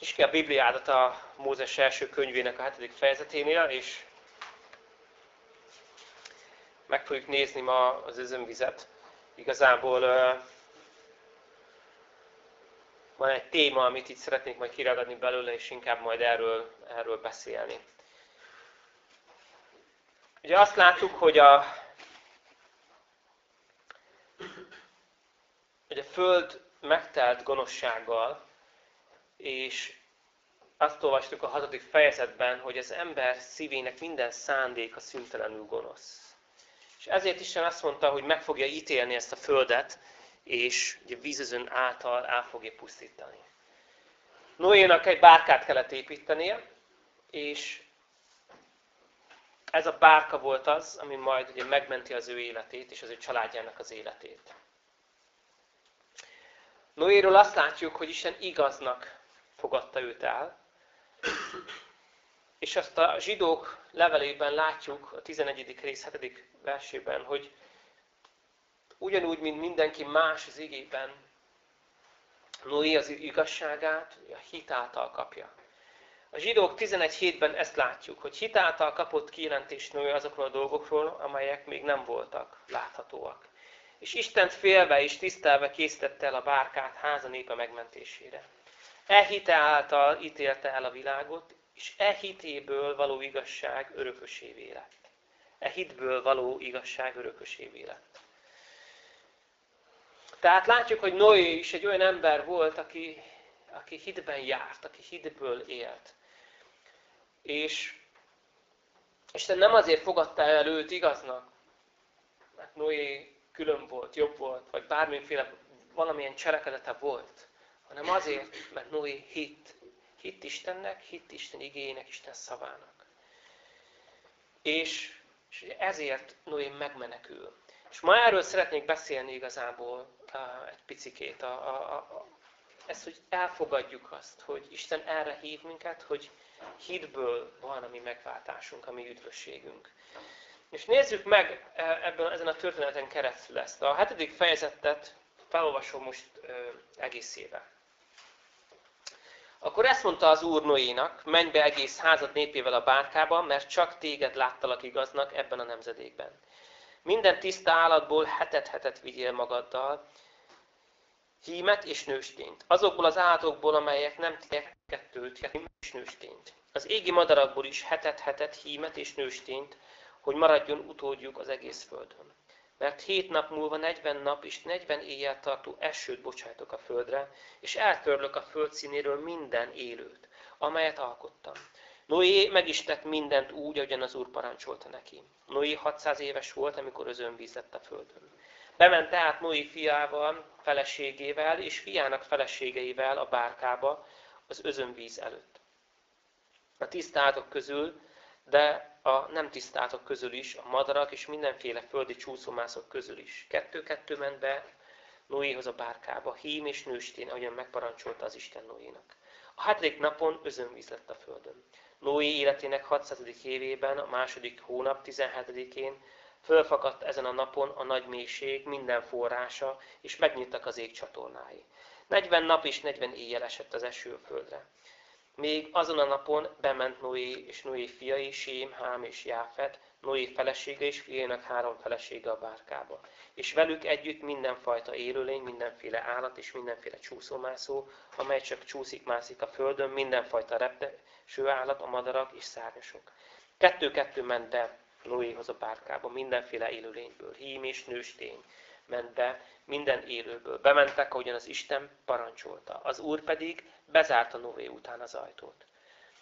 És ki a Bibliádat a Mózes első könyvének a hetedik fejezeténél, és meg fogjuk nézni ma az özönvizet. Igazából van egy téma, amit itt szeretnék majd kiragadni belőle, és inkább majd erről, erről beszélni. Ugye azt láttuk, hogy a, hogy a Föld megtelt gonoszsággal, és azt olvastuk a hatodik fejezetben, hogy az ember szívének minden szándéka szüntelenül gonosz. És ezért Isten azt mondta, hogy meg fogja ítélni ezt a földet, és ugye vízözön által el fogja pusztítani. Noénak egy bárkát kellett építenie, és ez a bárka volt az, ami majd ugye megmenti az ő életét, és az ő családjának az életét. Noéről azt látjuk, hogy Isten igaznak fogadta őt el, és azt a zsidók levelében látjuk a 11. rész 7. versében, hogy ugyanúgy, mint mindenki más az igében, Noé az igazságát a hit által kapja. A zsidók 11.7-ben ezt látjuk, hogy hit által kapott kijelentést Noé azokról a dolgokról, amelyek még nem voltak láthatóak. És Istent félve és tisztelve készítette el a bárkát háza népe megmentésére. E hite által ítélte el a világot, és e hitéből való igazság örökösévé lett. E hitből való igazság örökösévé lett. Tehát látjuk, hogy Noé is egy olyan ember volt, aki, aki hitben járt, aki hitből élt. És Isten nem azért fogadta el őt igaznak, mert Noé külön volt, jobb volt, vagy bármiféle valamilyen cselekedete volt, hanem azért, mert Noé hit. Hitt Istennek, hitt Isten igényének, Isten szavának. És, és ezért Noé megmenekül. És ma erről szeretnék beszélni igazából uh, egy picikét. A, a, a, ezt, hogy elfogadjuk azt, hogy Isten erre hív minket, hogy hitből van a mi megváltásunk, a mi üdvösségünk. És nézzük meg e, ebben, ezen a történeten keresztül ezt. A hetedik fejezetet felolvasom most egészével. Akkor ezt mondta az Úr Noénak, menj be egész házad népével a bárkába, mert csak téged láttalak igaznak ebben a nemzedékben. Minden tiszta állatból hetet-hetet vigyél magaddal, hímet és nőstényt. Azokból az állatokból, amelyek nem kettőt, hímet és nőstényt. Az égi madarakból is hetet-hetet hímet és nőstényt, hogy maradjon utódjuk az egész földön. Mert hét nap múlva 40 nap és 40 éjjel tartó esőt bocsájtok a földre, és eltörlök a föld színéről minden élőt, amelyet alkottam. Noé meg is tett mindent úgy, ahogyan az Úr parancsolta neki. Noé 600 éves volt, amikor özönvíz lett a földön. Bement tehát Noé fiával, feleségével és fiának feleségeivel a bárkába az özönvíz előtt. A tisztátok közül, de a nem tisztátok közül is, a madarak és mindenféle földi csúszómászok közül is. Kettő-kettő ment be Noéhoz a bárkába, hím és nőstén, ahogyan megparancsolta az Isten Noénak. A hetedik napon özönvíz lett a földön. Noé életének 600. évében, a második hónap 17-én fölfakadt ezen a napon a nagy mélység, minden forrása, és megnyittak az ég csatornái. 40 nap és 40 éjjel esett az eső a földre. Még azon a napon bement Noé és Noé fiai, Sém, Hám és Jáfet, Noé felesége és fiainak három felesége a bárkába. És velük együtt mindenfajta élőlény, mindenféle állat és mindenféle csúszómászó, amely csak csúszik-mászik a földön, mindenfajta repteső állat, a madarak és szárnyasok. Kettő-kettő ment be Noéhoz a bárkába, mindenféle élőlényből, hím és nőstény ment be, minden élőből. Bementek, ahogyan az Isten parancsolta. Az Úr pedig bezárta Noé után az ajtót.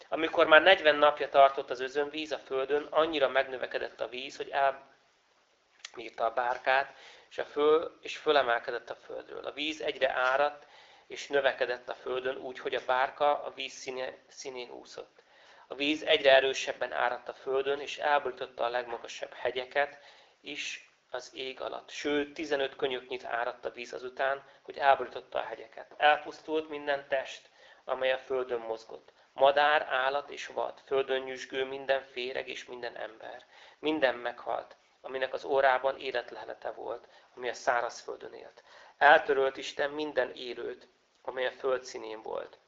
Amikor már 40 napja tartott az özönvíz a földön, annyira megnövekedett a víz, hogy elmírta a bárkát, és, a föl, és fölemelkedett a földről. A víz egyre áradt, és növekedett a földön úgy, hogy a bárka a víz színe, színén úszott. A víz egyre erősebben áradt a földön, és elborította a legmagasabb hegyeket is az ég alatt. Sőt, 15 könyöknyit áradt a víz azután, hogy elborította a hegyeket. Elpusztult minden test, amely a földön mozgott. Madár, állat és vad, földön nyüzsgő minden féreg és minden ember. Minden meghalt, aminek az órában életlehelete volt, ami a szárazföldön élt. Eltörölt Isten minden élőt, amely a föld színén volt.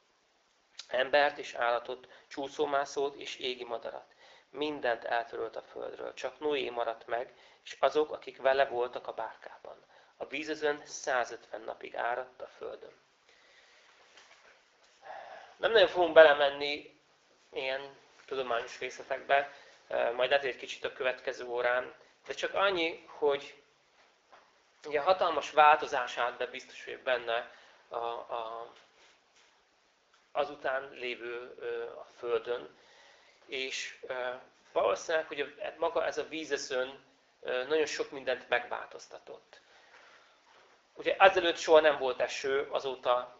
embert és állatot, csúszómászót és égi madarat. Mindent eltörölt a földről, csak Noé maradt meg, és azok, akik vele voltak a bárkában. A vízözön 150 napig áradt a földön. Nem nagyon fogunk belemenni ilyen tudományos részletekbe, majd egy kicsit a következő órán, de csak annyi, hogy ugye hatalmas változás állt be biztos vagyok benne a, a, azután lévő a Földön, és valószínűleg, hogy maga ez a vízeszön nagyon sok mindent megváltoztatott. Ugye ezelőtt soha nem volt eső, azóta,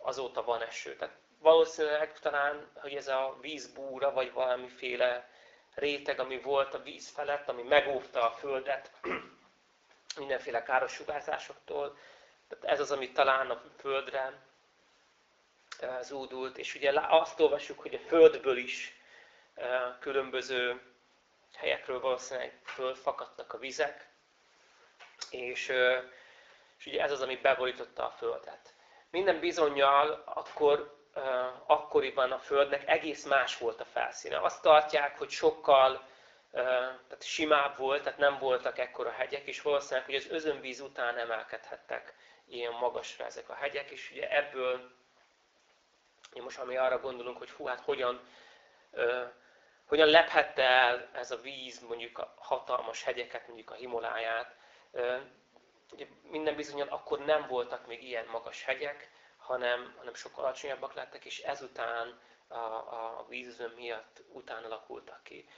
azóta van eső. Tehát valószínűleg talán, hogy ez a vízbúra, vagy valamiféle réteg, ami volt a víz felett, ami megóvta a Földet mindenféle káros sugárzásoktól. Tehát ez az, ami talán a Földre zúdult, és ugye azt olvassuk, hogy a Földből is különböző helyekről valószínűleg fölfakadtak a vizek, és, és ugye ez az, ami beborította a Földet. Minden bizonyal akkor, akkoriban a Földnek egész más volt a felszíne. Azt tartják, hogy sokkal tehát simább volt, tehát nem voltak ekkora hegyek, és valószínűleg, hogy az özönvíz után emelkedhettek ilyen magasra ezek a hegyek, és ugye ebből, most ami arra gondolunk, hogy hú, hát hogyan hogyan lephette el ez a víz mondjuk a hatalmas hegyeket, mondjuk a Himaláját. Ugye minden bizonyan akkor nem voltak még ilyen magas hegyek, hanem, hanem sokkal alacsonyabbak lettek, és ezután a, a vízözön miatt utána alakultak ki.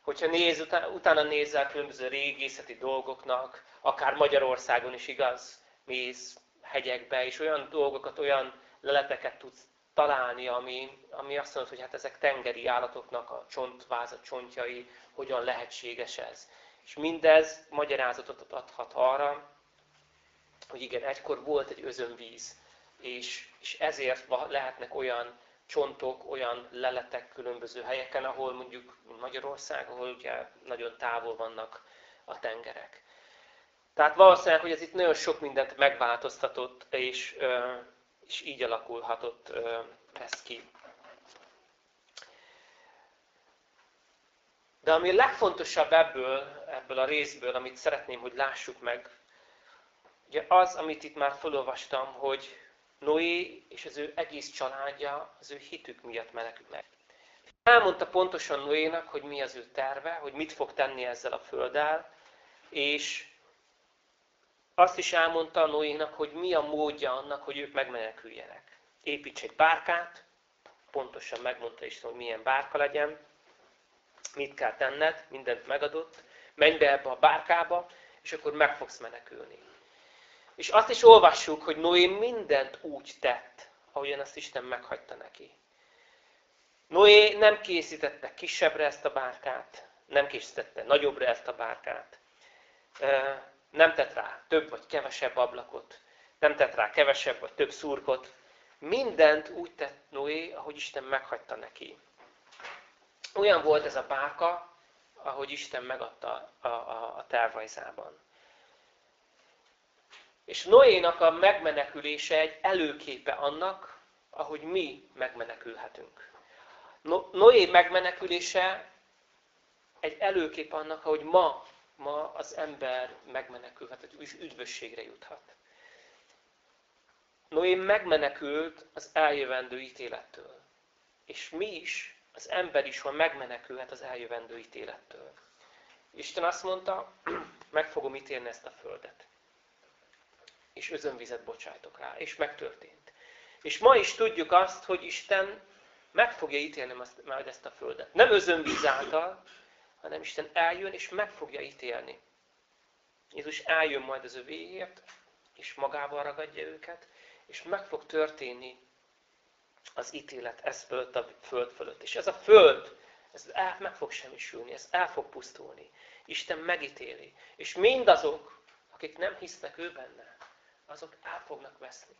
Hogyha néz, utána, utána nézzel különböző régészeti dolgoknak, akár Magyarországon is igaz, mész hegyekbe, és olyan dolgokat, olyan leleteket tudsz találni, ami, ami azt mondod, hogy hát ezek tengeri állatoknak a csontvázat csontjai, hogyan lehetséges ez. És mindez magyarázatot adhat arra, hogy igen, egykor volt egy özönvíz, és, és ezért lehetnek olyan csontok, olyan leletek különböző helyeken, ahol mondjuk Magyarország, ahol ugye nagyon távol vannak a tengerek. Tehát valószínűleg, hogy ez itt nagyon sok mindent megváltoztatott, és, és így alakulhatott ez ki. De ami a legfontosabb ebből, ebből a részből, amit szeretném, hogy lássuk meg, ugye az, amit itt már felolvastam, hogy Noé és az ő egész családja az ő hitük miatt menekült meg. Elmondta pontosan Noénak, hogy mi az ő terve, hogy mit fog tenni ezzel a földdel, és azt is elmondta Noénak, hogy mi a módja annak, hogy ők megmeneküljenek. Építs egy bárkát, pontosan megmondta is, hogy milyen bárka legyen, mit kell tenned, mindent megadott, menj be ebbe a bárkába, és akkor meg fogsz menekülni. És azt is olvassuk, hogy Noé mindent úgy tett, ahogyan azt Isten meghagyta neki. Noé nem készítette kisebbre ezt a bárkát, nem készítette nagyobbre ezt a bárkát, nem tett rá több vagy kevesebb ablakot, nem tett rá kevesebb vagy több szurkot, mindent úgy tett Noé, ahogy Isten meghagyta neki. Olyan volt ez a bárka, ahogy Isten megadta a, a, a tervrajzában. És Noénak a megmenekülése egy előképe annak, ahogy mi megmenekülhetünk. Noé megmenekülése egy előkép annak, ahogy ma, ma az ember megmenekülhet, hogy üdvösségre juthat. Noé megmenekült az eljövendő ítélettől. És mi is, az ember is van megmenekülhet az eljövendő ítélettől. Isten azt mondta, meg fogom ítélni ezt a földet. És özönvizet bocsájtok rá. És megtörtént. És ma is tudjuk azt, hogy Isten meg fogja ítélni majd ezt a földet. Nem özönvíz által, hanem Isten eljön és meg fogja ítélni. Jézus eljön majd az övéért, és magával ragadja őket, és meg fog történni az ítélet ez fölött a föld fölött. És ez a föld, ez el, meg fog semmisülni, ez el fog pusztulni. Isten megítéli. És mindazok, akik nem hisznek ő benne, azok el fognak veszni.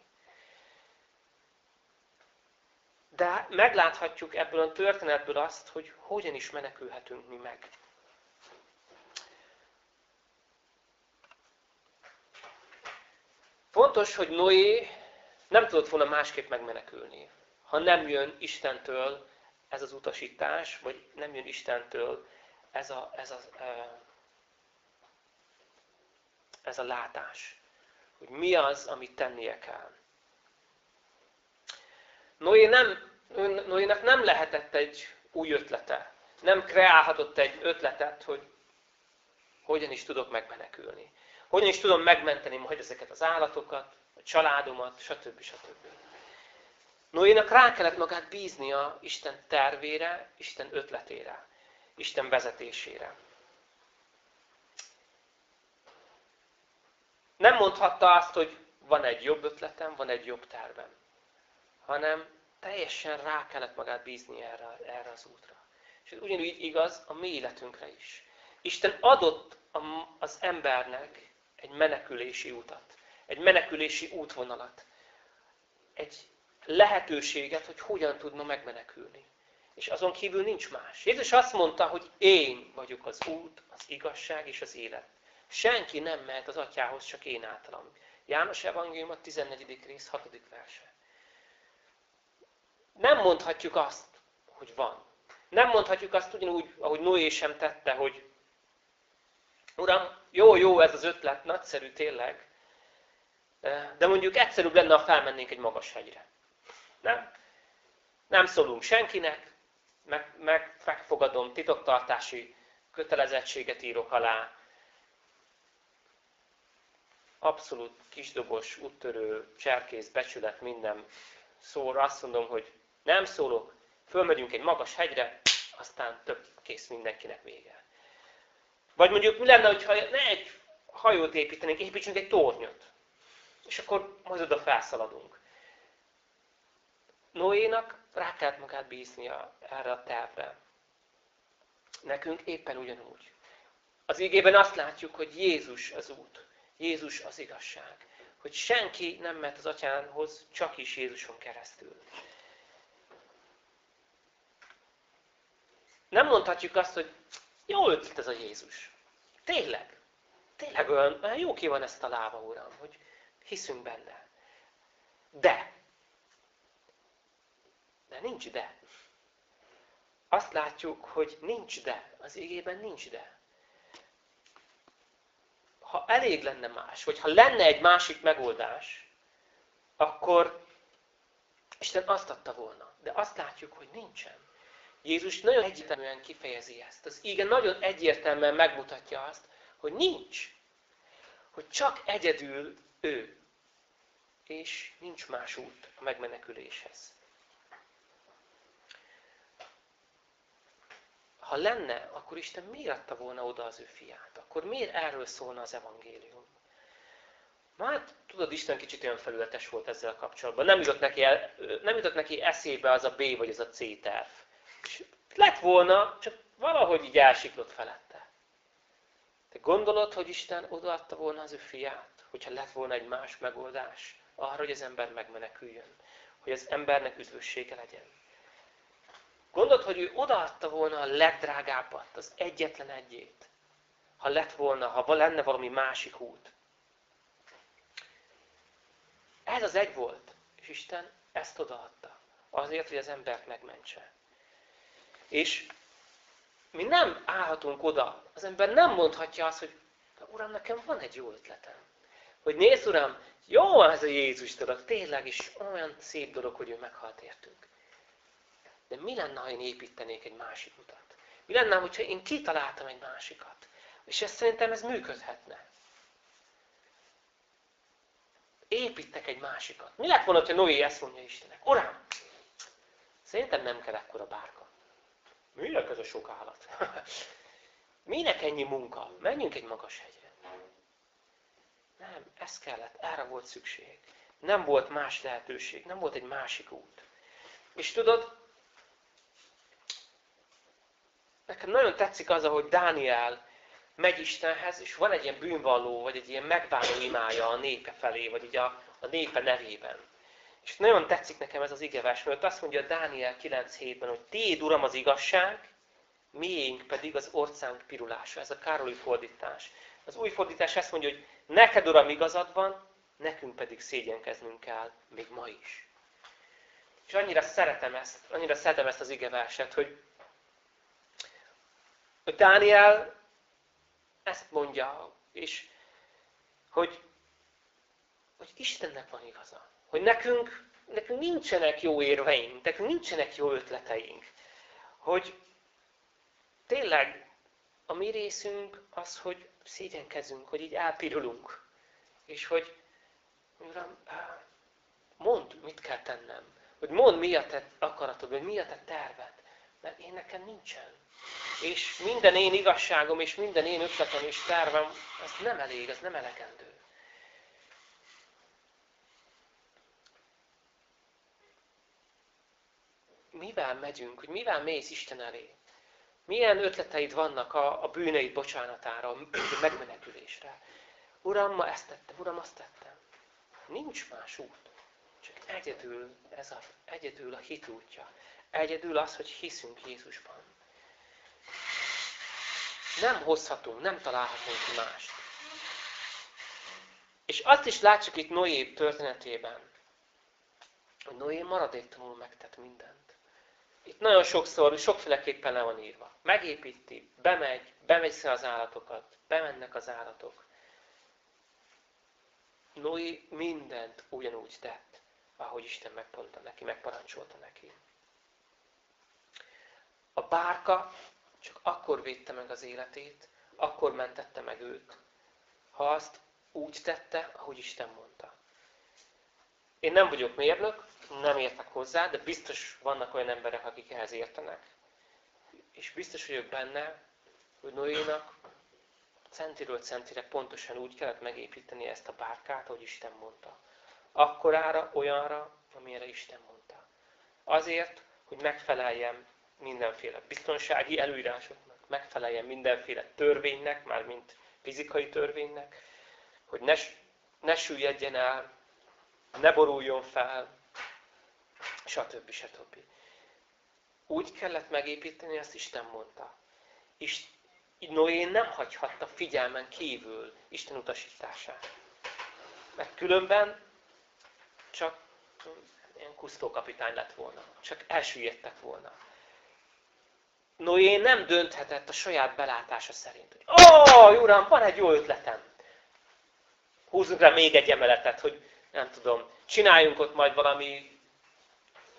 De megláthatjuk ebből a történetből azt, hogy hogyan is menekülhetünk mi meg. Fontos, hogy Noé nem tudott volna másképp megmenekülni. ha nem jön Istentől ez az utasítás, vagy nem jön Istentől ez a, ez a, ez a látás. Hogy mi az, amit tennie kell. Noé nem, Noénak nem lehetett egy új ötlete. Nem kreálhatott egy ötletet, hogy hogyan is tudok megmenekülni. Hogyan is tudom megmenteni majd ezeket az állatokat, a családomat, stb. stb. Noénak rá kellett magát bíznia Isten tervére, Isten ötletére, Isten vezetésére. Nem mondhatta azt, hogy van egy jobb ötletem, van egy jobb tervem, hanem teljesen rá kellett magát bízni erre, erre az útra. És ez ugyanúgy igaz a mi életünkre is. Isten adott az embernek egy menekülési utat, egy menekülési útvonalat, egy lehetőséget, hogy hogyan tudna megmenekülni. És azon kívül nincs más. Jézus azt mondta, hogy én vagyok az út, az igazság és az élet. Senki nem mehet az atyához, csak én általam. János Evangélium a 14. rész 6. verse. Nem mondhatjuk azt, hogy van. Nem mondhatjuk azt ugyanúgy, ahogy Noé sem tette, hogy Uram, jó, jó ez az ötlet, nagyszerű tényleg, de mondjuk egyszerűbb lenne, ha felmennénk egy magas hegyre. Nem? Nem szólunk senkinek, meg, meg, megfogadom, titoktartási kötelezettséget írok alá. Abszolút kisdobos, úttörő, cserkész, becsület, minden szóra azt mondom, hogy nem szólok, fölmegyünk egy magas hegyre, aztán több kész mindenkinek vége. Vagy mondjuk mi lenne, hogyha ne egy hajót építenénk, építsünk egy tornyot. És akkor majd oda felszaladunk. Noénak rá kellett magát bíznia erre a tervre. Nekünk éppen ugyanúgy. Az ígében azt látjuk, hogy Jézus az út. Jézus az igazság. Hogy senki nem mehet az atyánhoz, csak is Jézuson keresztül. Nem mondhatjuk azt, hogy jó ötlet ez a Jézus. Tényleg. Tényleg olyan, jó ki van ezt a lába, Uram, hogy hiszünk benne. De. De nincs de. Azt látjuk, hogy nincs de. Az égében nincs de. Ha elég lenne más, vagy ha lenne egy másik megoldás, akkor Isten azt adta volna. De azt látjuk, hogy nincsen. Jézus nagyon egyértelműen kifejezi ezt. Az igen nagyon egyértelműen megmutatja azt, hogy nincs. Hogy csak egyedül ő. És nincs más út a megmeneküléshez. Ha lenne, akkor Isten miért adta volna oda az ő fiát? Akkor miért erről szólna az evangélium? Már tudod, Isten kicsit olyan felületes volt ezzel kapcsolatban. Nem jutott neki, el, nem jutott neki eszébe az a B vagy az a C terv. És lett volna, csak valahogy így elsiklott felette. Te gondolod, hogy Isten odaadta volna az ő fiát, hogyha lett volna egy más megoldás arra, hogy az ember megmeneküljön, hogy az embernek üdvössége legyen. Gondolod, hogy ő odaadta volna a legdrágábbat, az egyetlen egyét, ha lett volna, ha lenne valami másik út. Ez az egy volt, és Isten ezt odaadta. Azért, hogy az embert megmentse. És mi nem állhatunk oda, az ember nem mondhatja azt, hogy Uram, nekem van egy jó ötletem. Hogy nézd, Uram, jó ez a Jézus dolog, tényleg is olyan szép dolog, hogy ő meghalt értünk. De mi lenne, ha én építenék egy másik utat? Mi lenne, hogyha én kitaláltam egy másikat? És ezt szerintem ez működhetne. Építek egy másikat. Mi lett volna, ha Noé ezt mondja Istennek? Uram, szerintem nem kell ekkora bárka. Minek ez a sok állat? Minek ennyi munka? Menjünk egy magas hegyre. Nem, ez kellett, erre volt szükség. Nem volt más lehetőség, nem volt egy másik út. És tudod, nekem nagyon tetszik az, ahogy Dániel megy Istenhez, és van egy ilyen bűnvalló, vagy egy ilyen megváló imája a népe felé, vagy így a, a népe nevében. És nagyon tetszik nekem ez az igevers, mert azt mondja Dániel 9.7-ben, hogy Téd, Uram, az igazság, miénk pedig az orcánk pirulása. Ez a Károli fordítás. Az új fordítás ezt mondja, hogy neked, Uram, igazad van, nekünk pedig szégyenkeznünk kell, még ma is. És annyira szeretem ezt, annyira szeretem ezt az igeverset, hogy, hogy Dániel ezt mondja, és hogy, hogy Istennek van igaza. Hogy nekünk, nekünk nincsenek jó érveink, nekünk nincsenek jó ötleteink. Hogy tényleg a mi részünk az, hogy szégyenkezünk, hogy így elpirulunk. És hogy, Uram, mondd, mit kell tennem. Hogy mondd, mi a te akaratod, vagy mi a te terved. Mert én nekem nincsen. És minden én igazságom, és minden én ötletem és tervem, az nem elég, az nem elegendő. Mivel megyünk, hogy mivel mész Isten elé? Milyen ötleteid vannak a, a bűneid bocsánatára, a megmenekülésre? Uram, ma ezt tettem, Uram, azt tettem. Nincs más út. Csak egyedül, ez a, egyedül a hit útja. Egyedül az, hogy hiszünk Jézusban. Nem hozhatunk, nem találhatunk mást. És azt is látjuk itt Noé történetében, hogy Noé maradéktalanul megtett mindent. Itt nagyon sokszor, sokféleképpen le van írva. Megépíti, bemegy, bemegy az állatokat, bemennek az állatok. Noé mindent ugyanúgy tett, ahogy Isten megmondta neki, megparancsolta neki. A bárka csak akkor védte meg az életét, akkor mentette meg őt, ha azt úgy tette, ahogy Isten mondta. Én nem vagyok mérnök, nem értek hozzá, de biztos vannak olyan emberek, akik ehhez értenek. És biztos vagyok benne, hogy Noénak centiről centire pontosan úgy kellett megépíteni ezt a bárkát, ahogy Isten mondta. Akkorára, olyanra, amire Isten mondta. Azért, hogy megfeleljen mindenféle biztonsági előírásoknak, megfeleljen mindenféle törvénynek, mármint fizikai törvénynek, hogy ne, ne süllyedjen el, ne boruljon fel, stb. stb. Úgy kellett megépíteni, ezt Isten mondta. És Noé nem hagyhatta figyelmen kívül Isten utasítását. Mert különben csak ilyen kusztókapitány lett volna. Csak elsüllyedtek volna. Noé nem dönthetett a saját belátása szerint. Ó, oh, uram, van egy jó ötletem. Húzzunk rá még egy emeletet, hogy nem tudom, csináljunk ott majd valami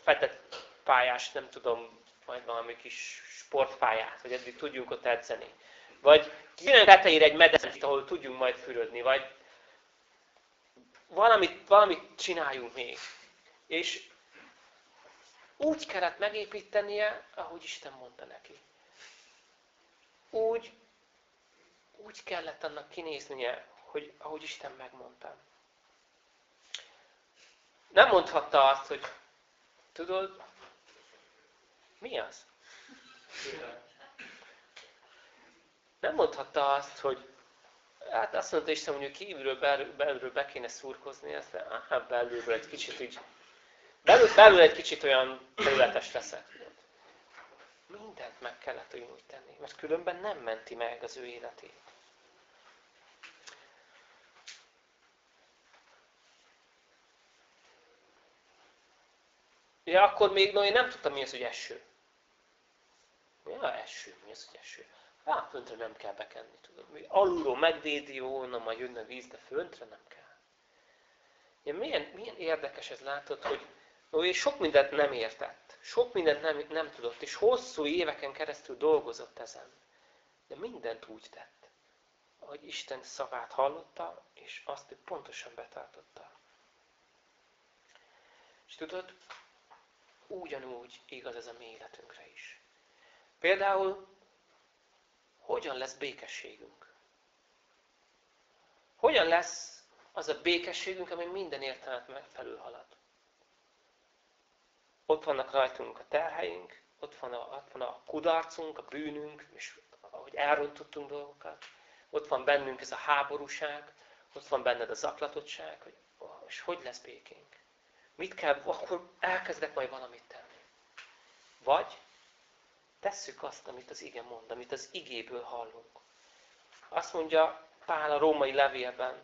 fedett pályás, nem tudom, majd valami kis sportpályát, hogy eddig tudjunk ott edzeni. Vagy csináljunk tetejére egy medencét, ahol tudjunk majd fürödni, vagy valamit, valamit csináljunk még. És úgy kellett megépítenie, ahogy Isten mondta neki. Úgy, úgy kellett annak kinéznie, hogy ahogy Isten megmondta. Nem mondhatta azt, hogy tudod, mi az? Nem mondhatta azt, hogy hát azt mondta Isten, hogy kívülről, belül, belülről be kéne szurkozni, ezt hát belülről egy kicsit így, belül, belül egy kicsit olyan területes leszek. Mindent meg kellett úgy tenni, mert különben nem menti meg az ő életét. Ja, akkor még Noé nem tudta, mi az, hogy eső. A eső? Mi az, hogy eső? Hát, föntre nem kell bekenni, tudom. Alulról megvédi, na majd jönne víz, de föntre nem kell. Ja, milyen, milyen érdekes ez látod, hogy Noé sok mindent nem értett. Sok mindent nem, nem tudott, és hosszú éveken keresztül dolgozott ezen. De mindent úgy tett, hogy Isten szavát hallotta, és azt pontosan betartotta. És tudod, ugyanúgy igaz ez a mi életünkre is. Például, hogyan lesz békességünk? Hogyan lesz az a békességünk, ami minden értelmet felülhalad? Ott vannak rajtunk a terheink, ott van a, ott van a kudarcunk, a bűnünk, és ahogy elrontottunk dolgokat. Ott van bennünk ez a háborúság, ott van benned a zaklatottság, hogy, és hogy lesz békénk? Mit kell, akkor elkezdek majd valamit tenni. Vagy tesszük azt, amit az ige mond, amit az igéből hallunk. Azt mondja Pál a római levélben,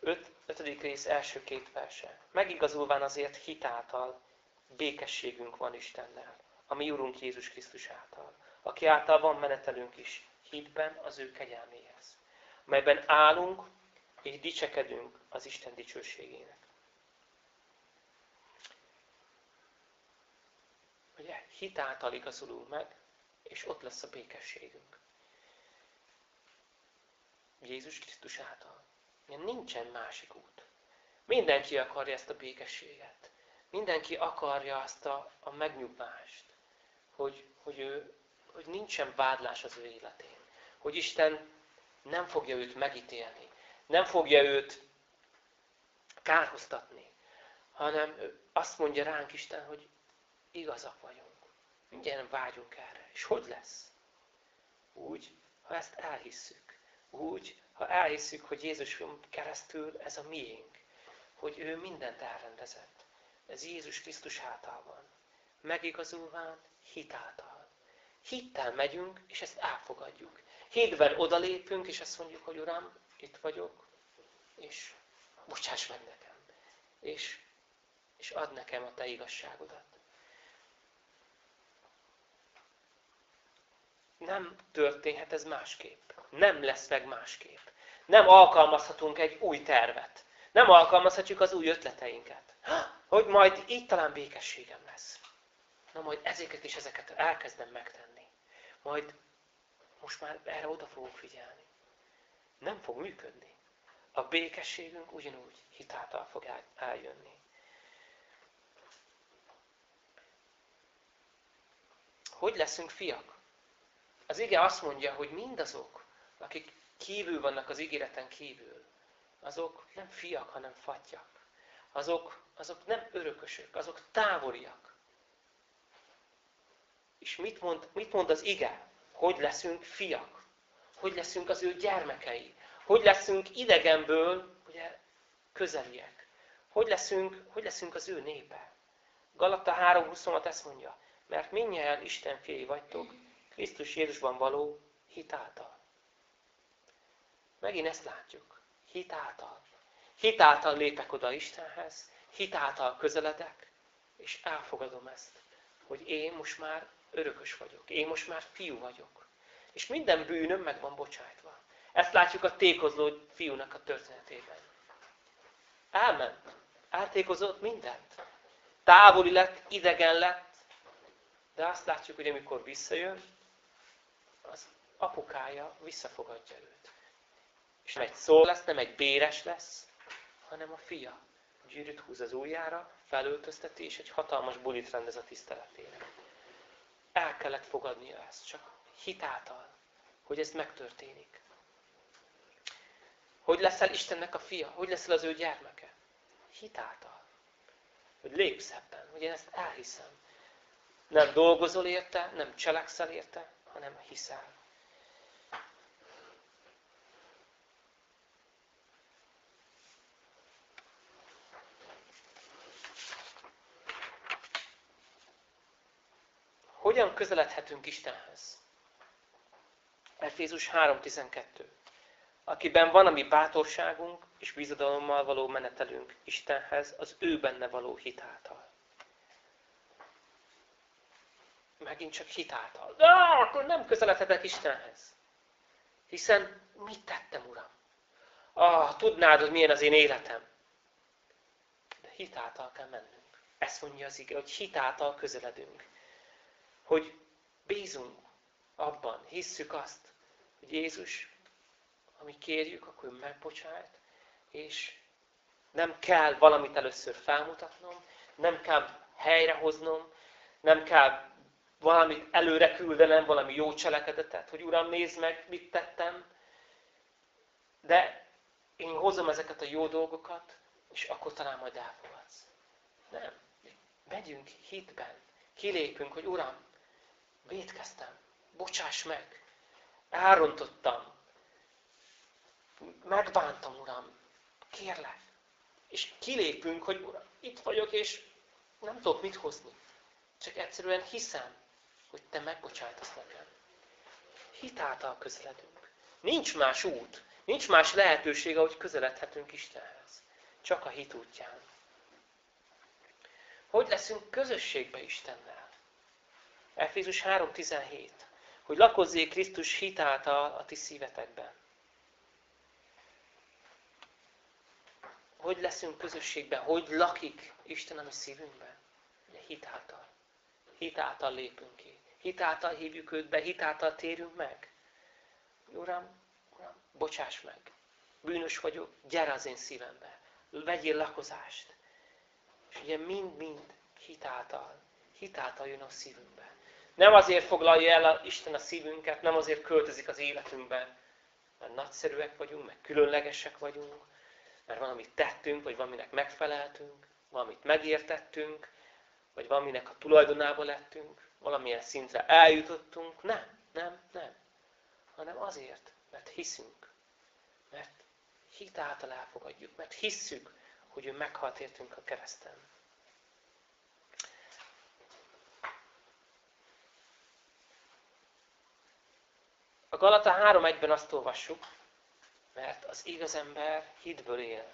5. rész első két verse. Megigazulván azért hitáltal, békességünk van Istennel, a mi Urunk Jézus Krisztus által, aki által van menetelünk is hitben az ő kegyelméhez, melyben állunk és dicsekedünk az Isten dicsőségének. Ugye, hit által igazulunk meg, és ott lesz a békességünk. Jézus Krisztus által. Nincsen másik út. Mindenki akarja ezt a békességet. Mindenki akarja azt a, a megnyugvást, hogy, hogy, ő, hogy nincsen vádlás az ő életén. Hogy Isten nem fogja őt megítélni. Nem fogja őt kárhoztatni. Hanem azt mondja ránk Isten, hogy igazak vagyunk. Mindjárt vágyunk erre. És hogy lesz? Úgy, ha ezt elhisszük. Úgy, ha elhisszük, hogy Jézus keresztül ez a miénk. Hogy ő mindent elrendezett. Ez Jézus Krisztus által van. Megigazulván hitáltal. Hittel megyünk, és ezt elfogadjuk. Hitben odalépünk, és azt mondjuk, hogy Uram, itt vagyok, és bocsáss meg nekem. És, és add nekem a Te igazságodat. Nem történhet ez másképp. Nem lesz meg másképp. Nem alkalmazhatunk egy új tervet. Nem alkalmazhatjuk az új ötleteinket. Hogy majd így talán békességem lesz. Na majd ezeket és ezeket elkezdem megtenni. Majd most már erre oda fogok figyelni. Nem fog működni. A békességünk ugyanúgy hitáltal fog eljönni. Hogy leszünk fiak? Az ige azt mondja, hogy mindazok, akik kívül vannak az ígéreten kívül, azok nem fiak, hanem fatyak. Azok, azok nem örökösök, azok távoliak. És mit mond, mit mond az ige? Hogy leszünk fiak? Hogy leszünk az ő gyermekei? Hogy leszünk idegenből ugye, közeliek? Hogy leszünk, hogy leszünk az ő népe? Galata 3.26 ezt mondja, mert mindjárt Isten fiai vagytok, Krisztus Jézusban való hitáltal. Megint ezt látjuk. Hitáltal. Hitáltal lépek oda Istenhez, hitáltal közeledek, és elfogadom ezt, hogy én most már örökös vagyok, én most már fiú vagyok. És minden bűnöm meg van bocsájtva. Ezt látjuk a tékozló fiúnak a történetében. Elment, eltékozott mindent. Távoli lett, idegen lett, de azt látjuk, hogy amikor visszajön, az apukája visszafogadja őt. És nem egy szó lesz, nem egy béres lesz, hanem a fia. Gyűrűt húz az ujjára, felöltözteti, és egy hatalmas bulit rendez a tiszteletére. El kellett fogadnia ezt, csak hitáltal, hogy ez megtörténik. Hogy leszel Istennek a fia? Hogy leszel az ő gyermeke? Hitáltal. Hogy lépsz ebben, hogy én ezt elhiszem. Nem dolgozol érte, nem cselekszel érte, hanem hiszel. Hogyan közeledhetünk Istenhez? Efézus 3.12 Akiben van a mi bátorságunk és bizadalommal való menetelünk Istenhez, az ő benne való hitáltal megint csak hitáltal. De akkor nem közeledhetek Istenhez. Hiszen mit tettem, Uram? Ah, tudnád, hogy milyen az én életem. De hitáltal kell mennünk. Ezt mondja az ige, hogy hitáltal közeledünk. Hogy bízunk abban, hisszük azt, hogy Jézus, ami kérjük, akkor megbocsájt, és nem kell valamit először felmutatnom, nem kell helyrehoznom, nem kell valamit előre küldenem, valami jó cselekedetet, hogy Uram, nézd meg, mit tettem. De én hozom ezeket a jó dolgokat, és akkor talán majd elfogadsz. Nem. Megyünk hitben. Kilépünk, hogy Uram, védkeztem, bocsáss meg, elrontottam, megbántam, Uram, kérlek. És kilépünk, hogy Uram, itt vagyok, és nem tudok mit hozni. Csak egyszerűen hiszem, hogy te megbocsájtasz nekem. Hitáltal közeledünk. Nincs más út, nincs más lehetőség, ahogy közeledhetünk Istenhez. Csak a hit útján. Hogy leszünk közösségbe Istennel? Efézus 3.17. Hogy lakozzék Krisztus hitáltal a ti szívetekben. Hogy leszünk közösségben? Hogy lakik Isten a mi szívünkben? Ugye hitáltal. Hitáltal lépünk ki. Hitáltal hívjuk őt be, hitáltal térünk meg. Uram, Uram, bocsáss meg. Bűnös vagyok, gyere az én szívembe. Vegyél lakozást. És ugye mind-mind hitáltal, hitáltal jön a szívünkbe. Nem azért foglalja el Isten a szívünket, nem azért költözik az életünkbe, mert nagyszerűek vagyunk, meg különlegesek vagyunk, mert valamit tettünk, vagy valaminek megfeleltünk, valamit megértettünk, vagy valaminek a tulajdonába lettünk, valamilyen szintre eljutottunk. Nem, nem, nem. Hanem azért, mert hiszünk. Mert hit által elfogadjuk, mert hisszük, hogy ő meghalt értünk a kereszten. A Galata 3.1-ben azt olvassuk, mert az igaz ember hitből él.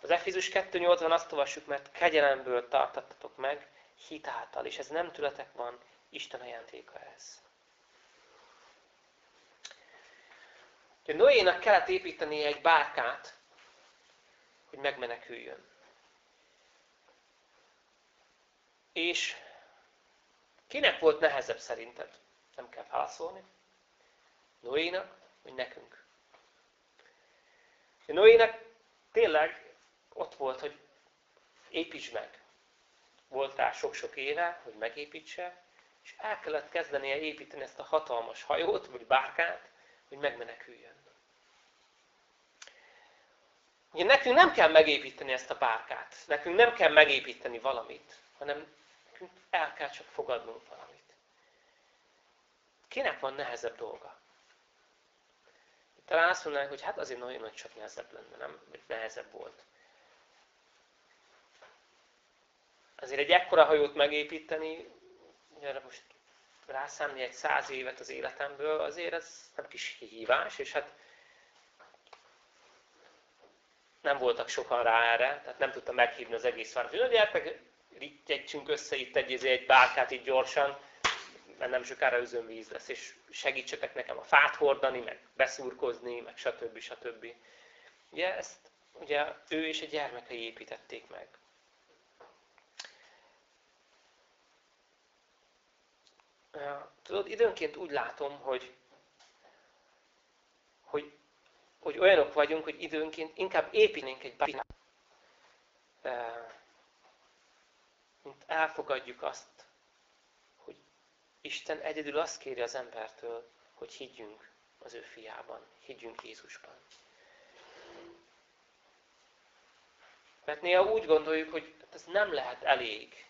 Az Efézus 2.8-ban azt olvassuk, mert kegyelemből tartattatok meg hit által, és ez nem tületek van, Isten ajándéka ez. Noénak kellett építeni egy bárkát, hogy megmeneküljön. És kinek volt nehezebb szerinted? Nem kell válaszolni. Noénak, vagy nekünk? Noének tényleg ott volt, hogy építs meg. Volt rá sok-sok éve, hogy megépítse, és el kellett kezdenie építeni ezt a hatalmas hajót, vagy bárkát, hogy megmeneküljön. Ugye nekünk nem kell megépíteni ezt a bárkát, nekünk nem kell megépíteni valamit, hanem nekünk el kell csak fogadnunk valamit. Kinek van nehezebb dolga? Talán azt mondanánk, hogy hát azért nagyon nagy csak nehezebb lenne, nem? Vagy nehezebb volt. Azért egy ekkora hajót megépíteni, erre most rászámni egy száz évet az életemből, azért ez nem kis kihívás, és hát nem voltak sokan rá erre, tehát nem tudtam meghívni az egész város. hogy gyertek, gyegysünk össze itt egy, egy bárkát itt gyorsan, mert nem sokára özönvíz lesz, és segítsetek nekem a fát hordani, meg beszurkozni, meg stb. stb. Ugye ezt ugye ő és a gyermekei építették meg. Tudod, időnként úgy látom, hogy, hogy, hogy olyanok vagyunk, hogy időnként inkább építenénk egy bárkát, mint elfogadjuk azt, hogy Isten egyedül azt kéri az embertől, hogy higgyünk az ő fiában, higgyünk Jézusban. Mert néha úgy gondoljuk, hogy ez nem lehet elég,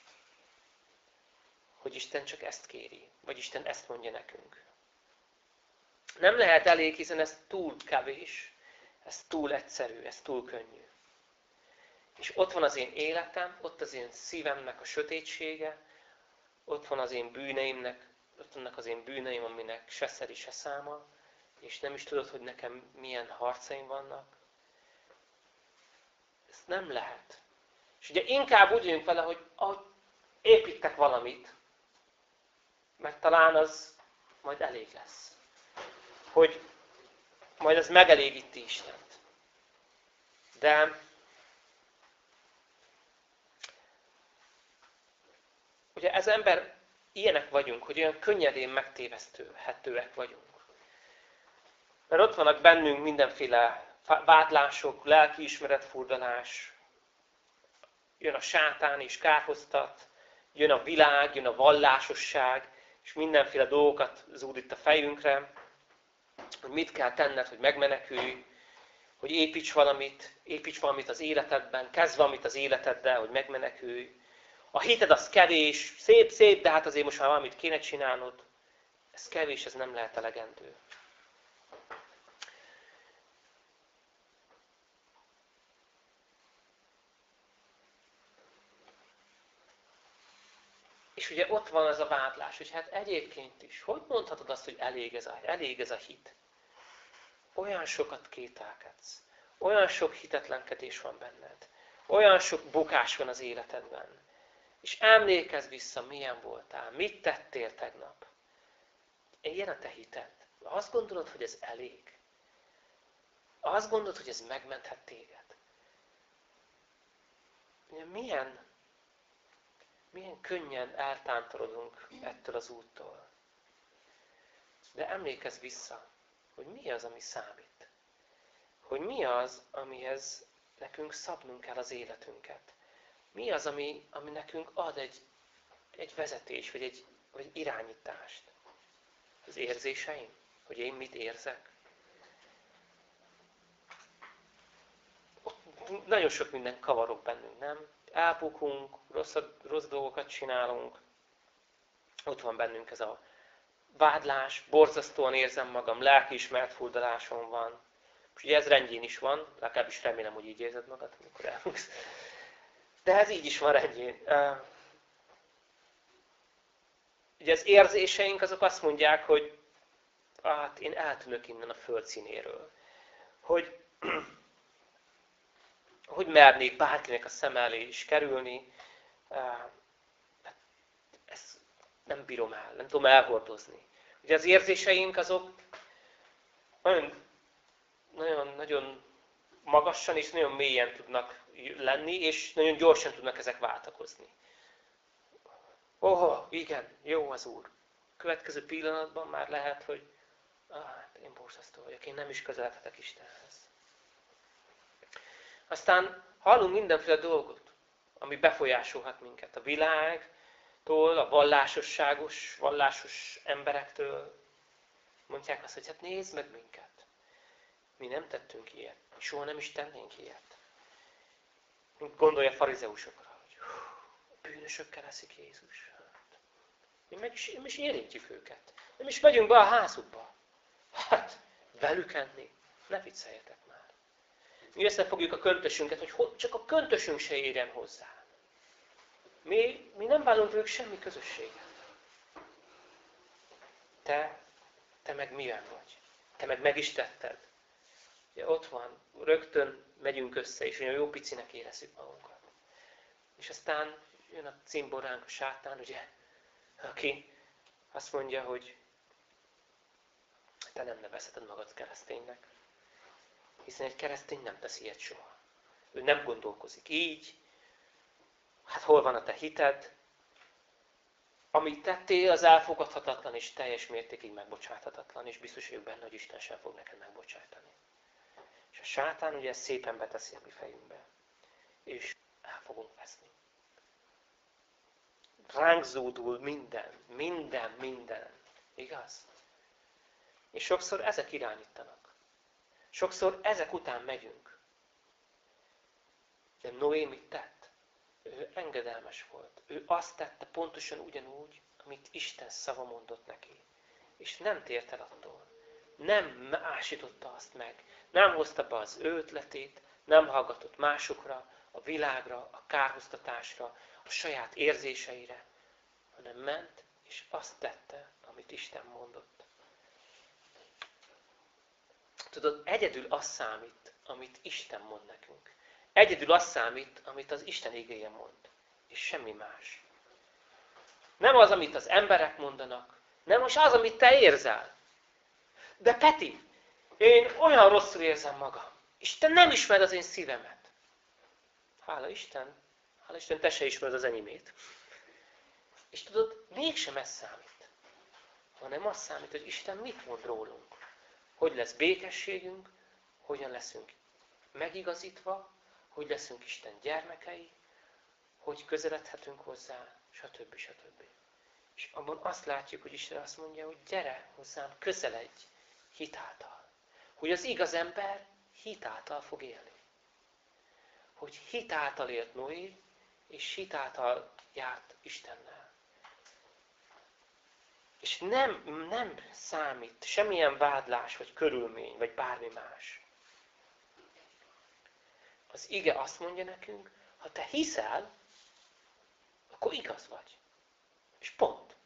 hogy Isten csak ezt kéri, vagy Isten ezt mondja nekünk. Nem lehet elég, hiszen ez túl kevés, ez túl egyszerű, ez túl könnyű. És ott van az én életem, ott az én szívemnek a sötétsége, ott van az én bűneimnek, ott vannak az én bűneim, aminek se szeri, se száma, és nem is tudod, hogy nekem milyen harcaim vannak. Ez nem lehet. És ugye inkább úgy jönünk vele, hogy ahogy építek valamit, mert talán az majd elég lesz. Hogy majd ez megelégíti Istent. De ugye ez ember, ilyenek vagyunk, hogy olyan könnyedén megtévesztőhetőek vagyunk. Mert ott vannak bennünk mindenféle vádlások, lelkiismeretfurdalás, jön a sátán és kárhoztat, jön a világ, jön a vallásosság, és mindenféle dolgokat zúdít a fejünkre, hogy mit kell tenned, hogy megmenekülj, hogy építs valamit, építs valamit az életedben, kezd valamit az életeddel, hogy megmenekülj. A hited az kevés, szép, szép, de hát azért most már valamit kéne csinálnod. Ez kevés, ez nem lehet elegendő. És ugye ott van az a vádlás, hogy hát egyébként is, hogy mondhatod azt, hogy elég ez a, elég ez a hit? Olyan sokat kételkedsz, olyan sok hitetlenkedés van benned, olyan sok bukás van az életedben. És emlékezz vissza, milyen voltál, mit tettél tegnap. Ilyen a te hited. Azt gondolod, hogy ez elég? Azt gondolod, hogy ez megmenthet téged? Milyen, milyen könnyen eltántorodunk ettől az úttól. De emlékezz vissza, hogy mi az, ami számít. Hogy mi az, amihez nekünk szabnunk kell az életünket. Mi az, ami, ami nekünk ad egy, egy vezetés, vagy egy, vagy irányítást. Az érzéseim? Hogy én mit érzek? nagyon sok minden kavarok bennünk, nem? Elbukunk, rossz, rossz dolgokat csinálunk. Ott van bennünk ez a vádlás, borzasztóan érzem magam, lelkiismert furdalásom van. És ugye ez rendjén is van, legalábbis remélem, hogy így érzed magad, amikor elbuksz. De ez így is van rendjén. Ugye az érzéseink azok azt mondják, hogy hát én eltűnök innen a földszínéről. Hogy hogy mernék bárkinek a szem elé is kerülni, ezt nem bírom el, nem tudom elhordozni. Ugye az érzéseink azok nagyon, nagyon, nagyon magasan és nagyon mélyen tudnak lenni, és nagyon gyorsan tudnak ezek váltakozni. Oh, igen, jó az Úr. Következő pillanatban már lehet, hogy ah, én borzasztó vagyok, én nem is közeledhetek Istenhez. Aztán hallunk mindenféle dolgot, ami befolyásolhat minket. A világtól, a vallásosságos, vallásos emberektől. Mondják azt, hogy hát nézd meg minket. Mi nem tettünk ilyet. Soha nem is tennénk ilyet. Gondolja a farizeusokra, hogy hú, bűnösökkel eszik Jézus. Mi meg is, nem is érintjük őket. Nem is megyünk be a házukba. Hát, velük enni. Ne vicceljetek mi összefogjuk a köntösünket, hogy csak a köntösünk se érjen hozzá. Mi, mi nem válunk velük semmi közösséget. Te, te meg milyen vagy? Te meg meg is tetted. Ugye ott van, rögtön megyünk össze, és olyan jó picinek érezzük magunkat. És aztán jön a cimboránk, a sátán, ugye, aki azt mondja, hogy te nem nevezheted magad kereszténynek. Hiszen egy keresztény nem teszi ilyet soha. Ő nem gondolkozik így. Hát hol van a te hited? Amit tettél, az elfogadhatatlan és teljes mértékig megbocsáthatatlan, és biztos vagyok benne, hogy Isten sem fog neked megbocsátani. És a sátán ugye ezt szépen beteszi a mi fejünkbe. És el fogunk veszni. Ránk zúdul minden, minden, minden. Igaz? És sokszor ezek irányítanak. Sokszor ezek után megyünk. De Noé mit tett? Ő engedelmes volt. Ő azt tette pontosan ugyanúgy, amit Isten szava mondott neki. És nem tért el attól. Nem ásította azt meg. Nem hozta be az ő ötletét, nem hallgatott másokra, a világra, a kárhoztatásra, a saját érzéseire, hanem ment, és azt tette, amit Isten mondott. Tudod, egyedül az számít, amit Isten mond nekünk. Egyedül az számít, amit az Isten igéje mond. És semmi más. Nem az, amit az emberek mondanak. Nem most az, amit te érzel. De Peti, én olyan rosszul érzem magam. És te nem ismered az én szívemet. Hála Isten. Hála Isten, te se ismered az enyémét. És tudod, mégsem ez számít. Hanem az számít, hogy Isten mit mond rólunk hogy lesz békességünk, hogyan leszünk megigazítva, hogy leszünk Isten gyermekei, hogy közeledhetünk hozzá, stb. stb. És abban azt látjuk, hogy Isten azt mondja, hogy gyere hozzám, közeledj hitáltal. Hogy az igaz ember hitáltal fog élni. Hogy hitáltal élt Noé, és hitáltal járt Istennel. És nem, nem számít semmilyen vádlás, vagy körülmény, vagy bármi más. Az ige azt mondja nekünk, ha te hiszel, akkor igaz vagy. És pont.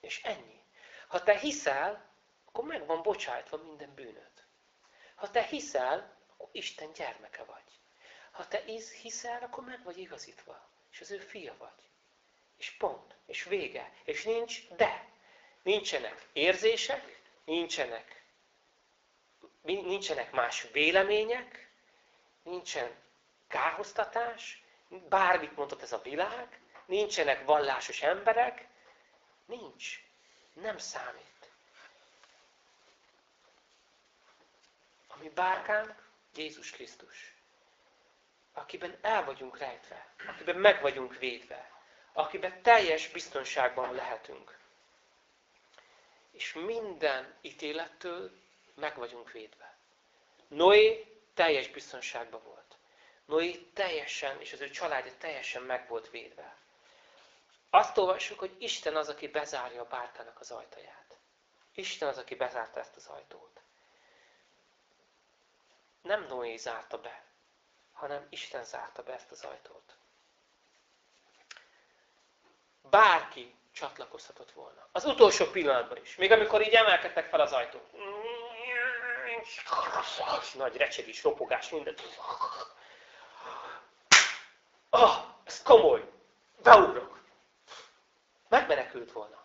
És ennyi. Ha te hiszel, akkor meg van bocsájtva minden bűnöd. Ha te hiszel, akkor Isten gyermeke vagy. Ha te hiszel, akkor meg vagy igazítva. És az ő fia vagy. És pont. És vége. És nincs de. Nincsenek érzések, nincsenek, nincsenek más vélemények, nincsen kárhoztatás, bármit mondott ez a világ, nincsenek vallásos emberek, nincs. Nem számít. A mi bárkánk Jézus Krisztus, akiben el vagyunk rejtve, akiben meg vagyunk védve, akiben teljes biztonságban lehetünk. És minden ítélettől meg vagyunk védve. Noé teljes biztonságban volt. Noé teljesen, és az ő családja teljesen meg volt védve. Azt olvassuk, hogy Isten az, aki bezárja a bárkának az ajtaját. Isten az, aki bezárta ezt az ajtót. Nem Noé zárta be, hanem Isten zárta be ezt az ajtót. Bárki csatlakozhatott volna. Az utolsó pillanatban is. Még amikor így emelkedtek fel az ajtót. Nagy recsegés, ropogás, mindent. Ah, ez komoly. Beugrok. Megmenekült volna.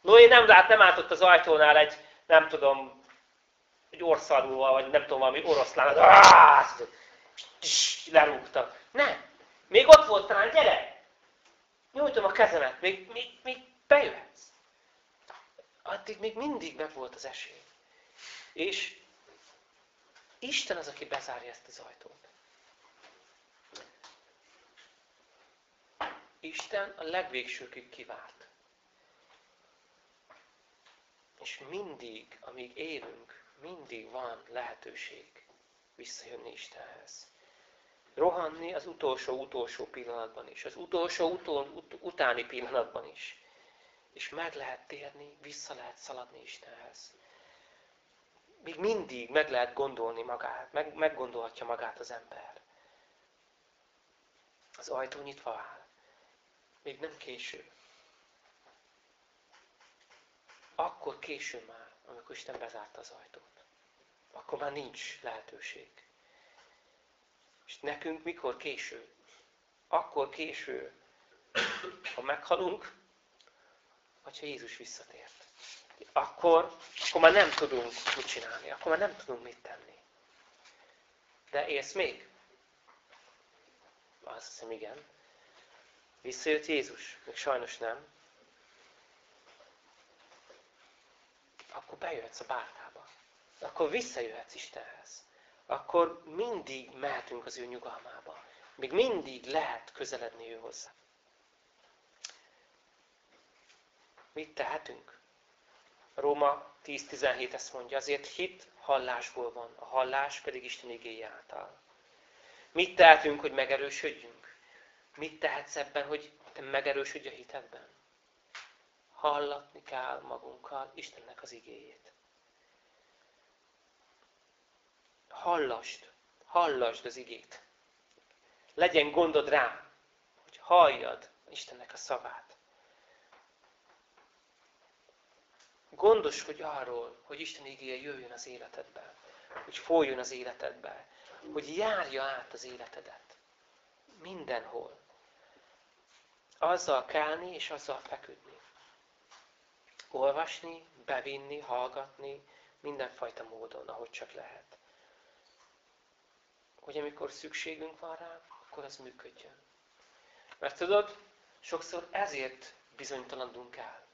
Noé nem lát, nem állt ott az ajtónál egy, nem tudom, egy orszarúval, vagy nem tudom, valami oroszlán. Lerúgta. Nem. Még ott volt talán, gyere! Nyújtom a kezemet, még, még, még bejöhetsz. Addig még mindig meg volt az esély. És Isten az, aki bezárja ezt az ajtót. Isten a legvégsőkig kivárt. És mindig, amíg élünk, mindig van lehetőség visszajönni Istenhez. Rohanni az utolsó-utolsó pillanatban is, az utolsó utol, ut, utáni pillanatban is. És meg lehet térni, vissza lehet szaladni Istenhez. Még mindig meg lehet gondolni magát, meg, meggondolhatja magát az ember. Az ajtó nyitva áll. Még nem késő. Akkor késő már, amikor Isten bezárta az ajtót. Akkor már nincs lehetőség. És nekünk mikor késő? Akkor késő, ha meghalunk, vagy ha Jézus visszatért. Akkor, akkor már nem tudunk mit csinálni, akkor már nem tudunk mit tenni. De élsz még? Azt hiszem, igen. Visszajött Jézus? Még sajnos nem. Akkor bejöhetsz a bárkába. Akkor visszajöhetsz Istenhez. Akkor mindig mehetünk az ő nyugalmába. Még mindig lehet közeledni ő hozzá. Mit tehetünk? Róma 10.17 ezt mondja, azért hit hallásból van, a hallás pedig Isten igéje által. Mit tehetünk, hogy megerősödjünk? Mit tehetsz ebben, hogy te megerősödj a hitedben? Hallatni kell magunkkal Istennek az igéjét. Hallasd, hallasd az igét. Legyen gondod rá, hogy halljad Istennek a szavát. Gondoskodj arról, hogy Isten igéje jöjjön az életedbe, hogy folyjon az életedbe, hogy járja át az életedet. Mindenhol. Azzal kelni és azzal feküdni. Olvasni, bevinni, hallgatni, mindenfajta módon, ahogy csak lehet. Hogy amikor szükségünk van rá, akkor az működjön. Mert tudod, sokszor ezért bizonytalanodunk el.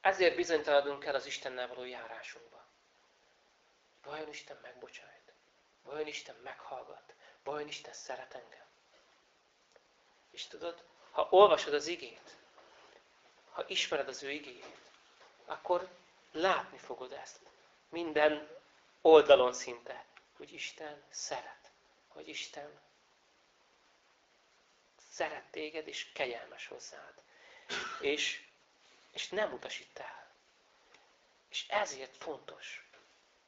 Ezért bizonytalanodunk el az Istennel való járásunkba. Vajon Isten megbocsájt? Vajon Isten meghallgat? Vajon Isten szeret engem? És tudod, ha olvasod az igét, ha ismered az ő igéjét, akkor látni fogod ezt. Minden oldalon szinte, hogy Isten szeret. Hogy Isten szeret téged, és kegyelmes hozzád. És és nem utasít el. És ezért fontos.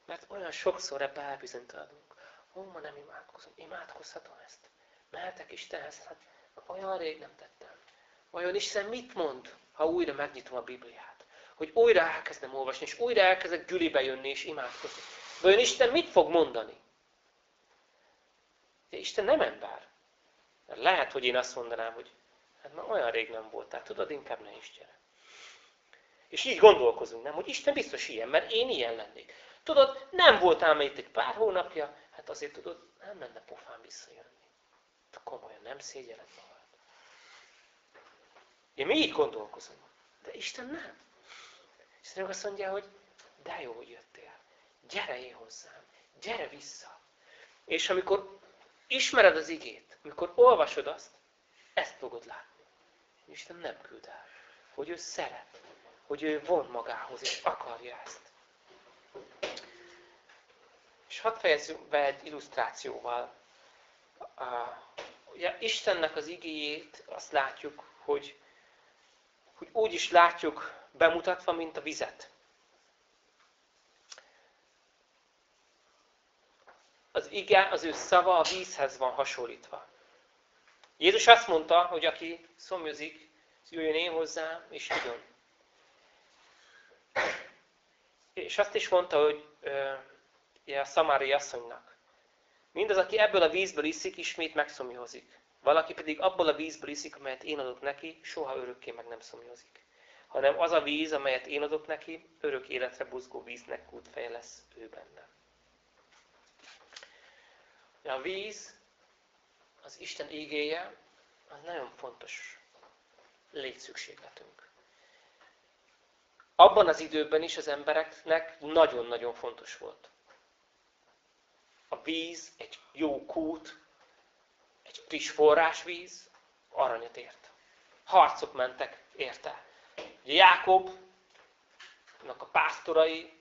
Mert olyan sokszor ebbe elbizonytalanunk. Ó, ma nem imádkozom. Imádkozhatom ezt? Mehetek Istenhez? Hát olyan rég nem tettem. Vajon Isten mit mond, ha újra megnyitom a Bibliát? Hogy újra elkezdem olvasni, és újra elkezdek gyülibe jönni és imádkozni. Vajon Isten mit fog mondani? De Isten nem ember. Mert lehet, hogy én azt mondanám, hogy Hát már olyan rég nem voltál, tudod, inkább ne is gyere. És így gondolkozunk, nem, hogy Isten biztos ilyen, mert én ilyen lennék. Tudod, nem voltál már itt egy pár hónapja, hát azért tudod, nem lenne pofán visszajönni. De komolyan, nem szégyeled magad. Én mi így gondolkozunk. De Isten nem. Isten azt mondja, hogy de jó, hogy jöttél. Gyere én hozzám. Gyere vissza. És amikor ismered az igét, amikor olvasod azt, ezt fogod látni. Isten nem küld el. Hogy ő szeret. Hogy ő von magához, és akarja ezt. És hadd fejezzük be egy illusztrációval. Ugye Istennek az igéjét azt látjuk, hogy, hogy úgy is látjuk bemutatva, mint a vizet. Az ige, az ő szava a vízhez van hasonlítva. Jézus azt mondta, hogy aki szomjozik, jöjjön én hozzám, és igyon. És azt is mondta, hogy a szamári asszonynak. Mindaz, aki ebből a vízből iszik, ismét megszomjózik. Valaki pedig abból a vízből iszik, amelyet én adok neki, soha örökké meg nem szomjózik. Hanem az a víz, amelyet én adok neki, örök életre buzgó víznek útfeje lesz ő benne. A víz, az Isten ígéje, az nagyon fontos létszükségletünk. Abban az időben is az embereknek nagyon-nagyon fontos volt a víz, egy jó kút, egy friss forrásvíz aranyat ért. Harcok mentek érte. Ugye Jákobnak a pásztorai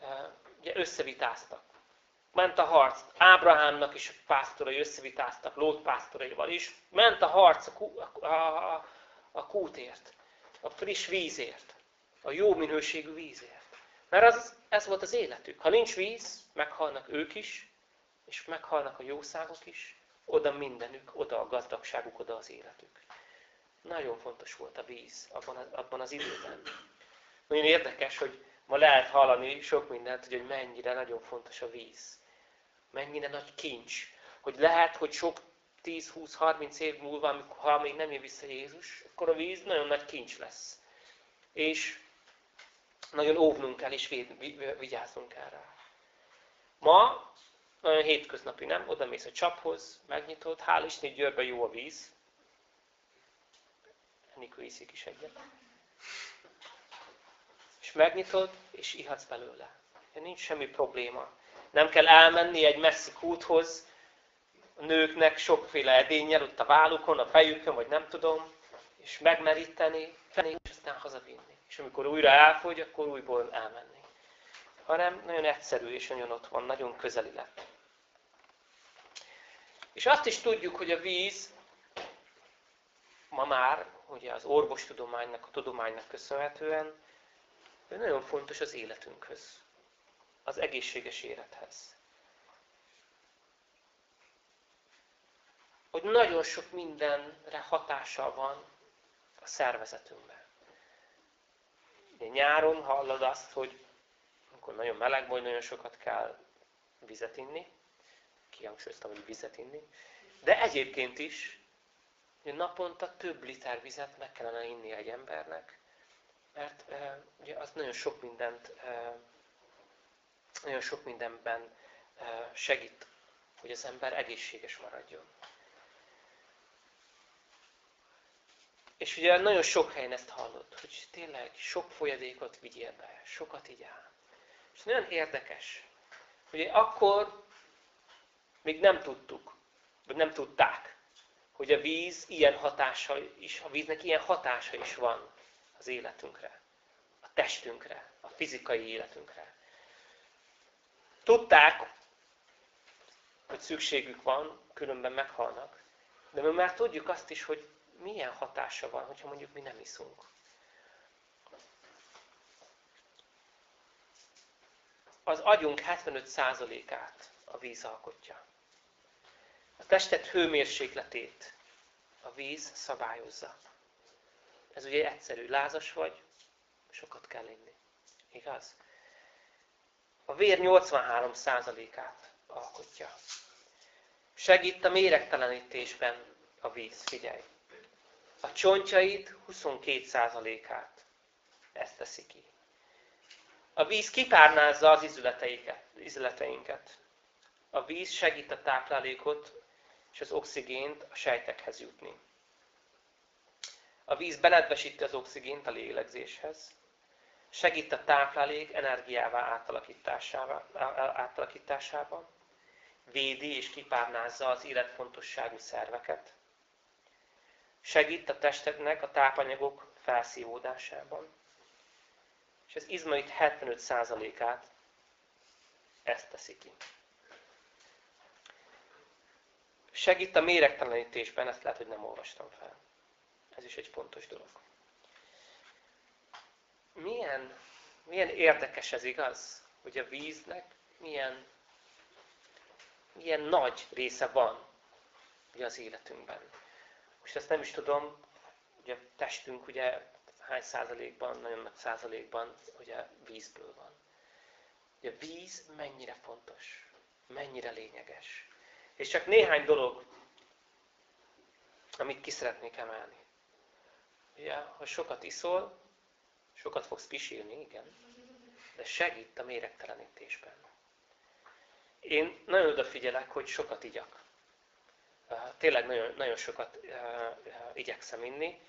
eh, ugye összevitáztak. Ment a harc. Ábrahámnak is pásztorai összevitáztak, Lót pásztoraival is. Ment a harc a, a, a, a kútért, a friss vízért, a jó minőségű vízért. Mert az, ez volt az életük. Ha nincs víz, meghalnak ők is, és meghalnak a jószágok is, oda mindenük, oda a gazdagságuk, oda az életük. Nagyon fontos volt a víz abban, az, abban az időben. Nagyon érdekes, hogy ma lehet hallani sok mindent, hogy mennyire nagyon fontos a víz. Mennyire nagy kincs. Hogy lehet, hogy sok 10-20-30 év múlva, amikor, ha még nem jön vissza Jézus, akkor a víz nagyon nagy kincs lesz. És nagyon óvnunk kell, és vigyáznunk kell rá. Ma nagyon hétköznapi, nem? Oda mész a csaphoz, megnyitod, hál' Isten, Győrben jó a víz. Enikő iszik is egyet. És megnyitod, és ihatsz belőle. Nincs semmi probléma. Nem kell elmenni egy messzi kúthoz, a nőknek sokféle edényel, ott a vállukon, a fejükön, vagy nem tudom, és megmeríteni, és aztán hazavinni. És amikor újra elfogy, akkor újból elmenni hanem nagyon egyszerű és nagyon ott van, nagyon közeli lett. És azt is tudjuk, hogy a víz ma már, ugye az orvostudománynak, a tudománynak köszönhetően, nagyon fontos az életünkhöz, az egészséges élethez. Hogy nagyon sok mindenre hatással van a szervezetünkben. nyáron hallod azt, hogy amikor nagyon meleg vagy, nagyon sokat kell vizet inni. Kihangsúlyoztam, hogy vizet inni. De egyébként is, hogy naponta több liter vizet meg kellene inni egy embernek, mert e, ugye az nagyon sok mindent, e, nagyon sok mindenben segít, hogy az ember egészséges maradjon. És ugye nagyon sok helyen ezt hallod, hogy tényleg sok folyadékot vigyél be, sokat igyál. És nagyon érdekes, hogy akkor még nem tudtuk, vagy nem tudták, hogy a víz ilyen hatása is, a víznek ilyen hatása is van az életünkre, a testünkre, a fizikai életünkre. Tudták, hogy szükségük van, különben meghalnak. De mi már tudjuk azt is, hogy milyen hatása van, hogyha mondjuk mi nem iszunk. az agyunk 75%-át a víz alkotja. A testet hőmérsékletét a víz szabályozza. Ez ugye egyszerű. Lázas vagy, sokat kell inni. Igaz? A vér 83%-át alkotja. Segít a méregtelenítésben a víz, figyelj. a csontjait 22%-át. Ezt teszi ki. A víz kipárnázza az izületeinket. A víz segít a táplálékot és az oxigént a sejtekhez jutni. A víz benedvesíti az oxigént a lélegzéshez. Segít a táplálék energiává átalakításában. Védi és kipárnázza az életfontosságú szerveket. Segít a testeknek a tápanyagok felszívódásában. És az izmait 75%-át ezt teszi ki. Segít a méregtelenítésben, ezt lehet, hogy nem olvastam fel. Ez is egy fontos dolog. Milyen, milyen érdekes ez igaz, hogy a víznek milyen, milyen nagy része van ugye az életünkben. Most ezt nem is tudom, ugye testünk ugye hány százalékban, nagyon nagy százalékban ugye vízből van. Ugye a víz mennyire fontos, mennyire lényeges. És csak néhány dolog, amit ki szeretnék emelni. Ugye, ha sokat iszol, sokat fogsz pisilni, igen, de segít a méregtelenítésben. Én nagyon odafigyelek, hogy sokat igyak. Tényleg nagyon, nagyon sokat igyekszem inni.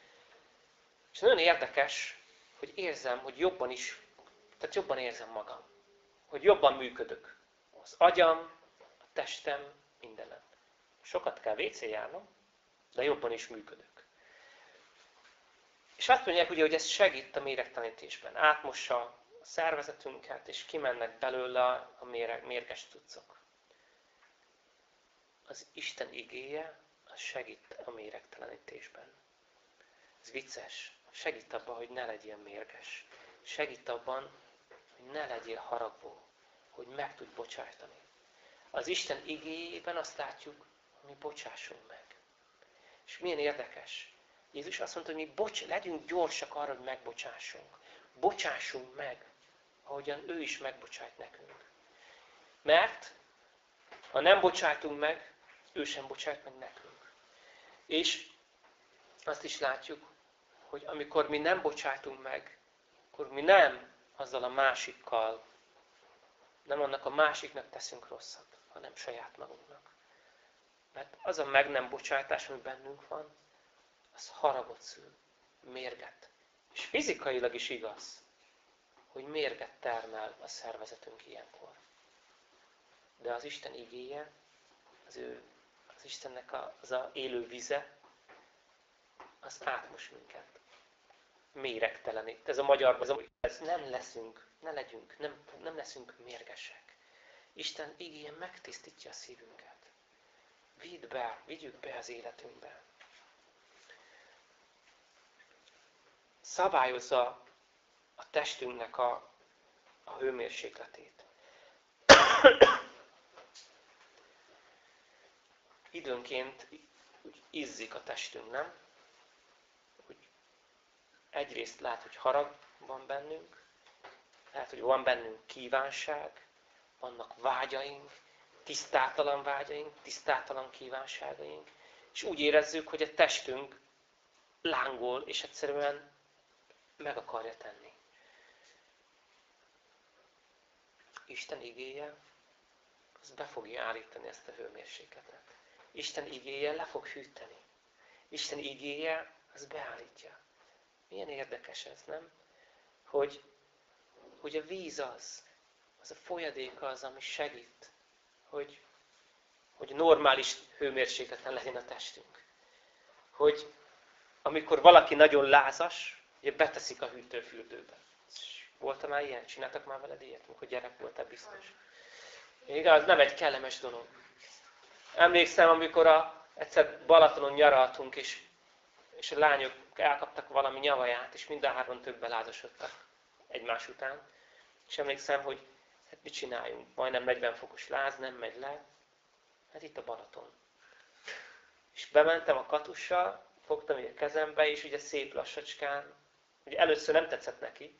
És nagyon érdekes, hogy érzem, hogy jobban is, tehát jobban érzem magam. Hogy jobban működök. Az agyam, a testem, mindenem. Sokat kell WC járnom, de jobban is működök. És azt mondják ugye, hogy ez segít a méregtanítésben. Átmossa a szervezetünket, és kimennek belőle a mérges cuccok. Az Isten igéje az segít a méregtelenítésben. Ez vicces. Segít abban, hogy ne legyél mérges. Segít abban, hogy ne legyél haragvó. Hogy meg tudj bocsájtani. Az Isten igéjében azt látjuk, hogy mi bocsássunk meg. És milyen érdekes. Jézus azt mondta, hogy mi bocs, legyünk gyorsak arra, hogy megbocsássunk. Bocsássunk meg, ahogyan ő is megbocsájt nekünk. Mert ha nem bocsájtunk meg, ő sem bocsájt meg nekünk. És azt is látjuk, hogy amikor mi nem bocsájtunk meg, akkor mi nem azzal a másikkal, nem annak a másiknak teszünk rosszat, hanem saját magunknak. Mert az a meg nem bocsátás, ami bennünk van, az haragot szül, mérget. És fizikailag is igaz, hogy mérget termel a szervezetünk ilyenkor. De az Isten igéje, az ő, az Istennek a, az a élő vize, az átmos minket. Méregtelenít. Ez a magyarban, ez nem leszünk, ne legyünk, nem, nem leszünk mérgesek. Isten igéje megtisztítja a szívünket. Vidd be, vigyük be az életünkbe. Szabályozza a testünknek a, a hőmérsékletét. Időnként úgy izzik a testünk, nem? Úgy egyrészt lehet, hogy harag van bennünk, lehet, hogy van bennünk kívánság, vannak vágyaink, tisztátalan vágyaink, tisztátalan kívánságaink, és úgy érezzük, hogy a testünk lángol, és egyszerűen meg akarja tenni. Isten igéje, az be fogja állítani ezt a hőmérsékletet. Isten igéje le fog hűteni. Isten igéje, az beállítja. Milyen érdekes ez, nem? Hogy, hogy a víz az, az a folyadék az, ami segít hogy, hogy normális hőmérsékleten legyen a testünk. Hogy amikor valaki nagyon lázas, ugye beteszik a hűtőfürdőbe. Volt már ilyen? Csináltak már veled ilyet, amikor gyerek voltál biztos? Igaz, nem egy kellemes dolog. Emlékszem, amikor a, egyszer Balatonon nyaraltunk, és, és a lányok elkaptak valami nyavaját, és mind a három többen lázasodtak egymás után. És emlékszem, hogy Hát mit csináljunk? Majdnem 40 fokos láz, nem megy le. Hát itt a Balaton. És bementem a katussal, fogtam a kezembe, és ugye szép lassacskán, ugye először nem tetszett neki,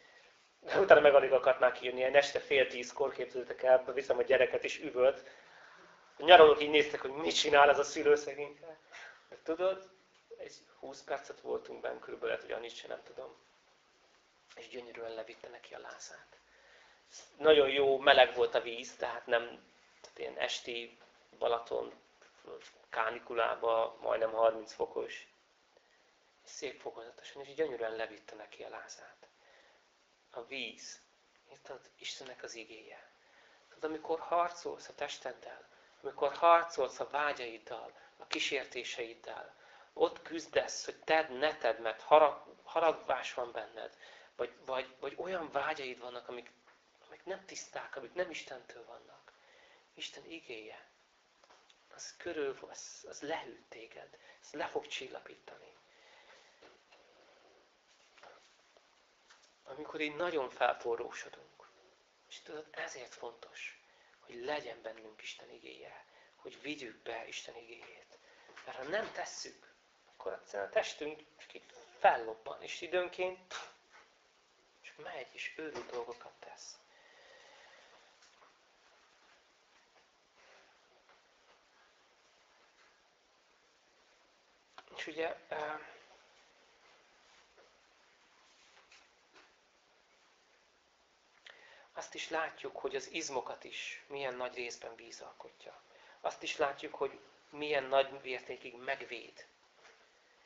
de utána meg alig akart már kijönni, ilyen este fél tízkor képzeljétek el, viszem a gyereket, és üvölt. A nyaralók így néztek, hogy mit csinál ez a szülő szegényke. Tudod, egy 20 percet voltunk benne, körülbelül hogy annyit sem nem tudom. És gyönyörűen levitte neki a lázát. Nagyon jó, meleg volt a víz, tehát nem tehát ilyen esti Balaton kánikulába, majdnem 30 fokos. Szép fokozatosan, és gyönyörűen levitte neki a lázát. A víz, érted? Istennek az igéje. Tudod, amikor harcolsz a testeddel, amikor harcolsz a vágyaiddal, a kísértéseiddel, ott küzdesz, hogy tedd, ne tedd, mert harag, haragvás van benned, vagy, vagy, vagy olyan vágyaid vannak, amik, amik nem tiszták, amik nem Istentől vannak. Isten igéje, az körül, az, az lehűt téged, az le fog csillapítani. Amikor így nagyon felforrósodunk, és tudod, ezért fontos, hogy legyen bennünk Isten igéje, hogy vigyük be Isten igéjét. Mert ha nem tesszük, akkor egyszerűen a testünk csak így fellobban, és időnként és megy, és őrült dolgokat tesz. És ugye azt is látjuk, hogy az izmokat is milyen nagy részben víz alkotja. Azt is látjuk, hogy milyen nagy mértékig megvéd.